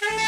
Bye.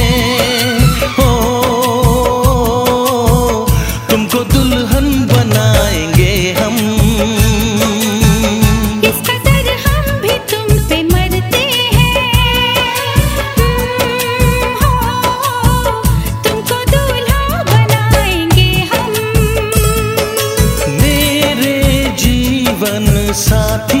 साथी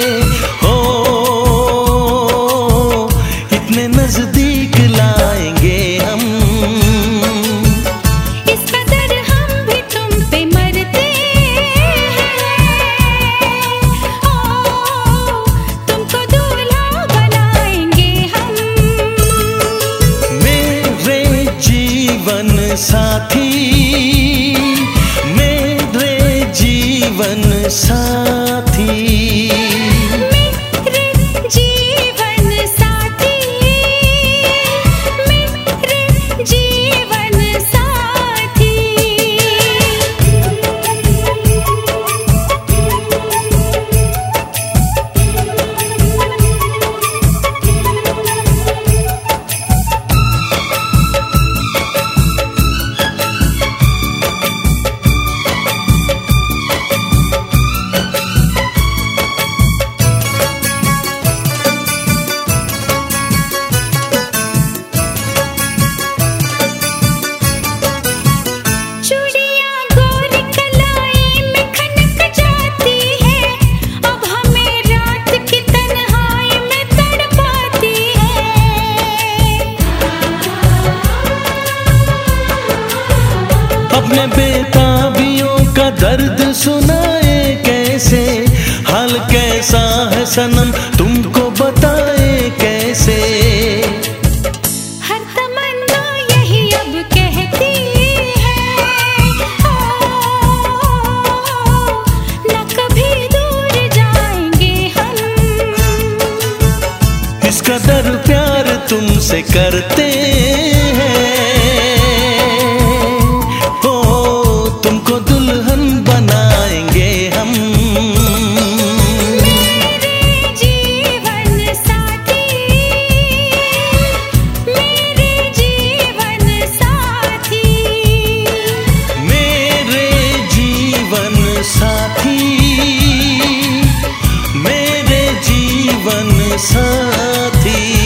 जीवन सा दर्द सुनाए कैसे? हाल कैसा है सनम? तुमको बताए कैसे? कदर प्यार तुमसे करते जीवन साथी।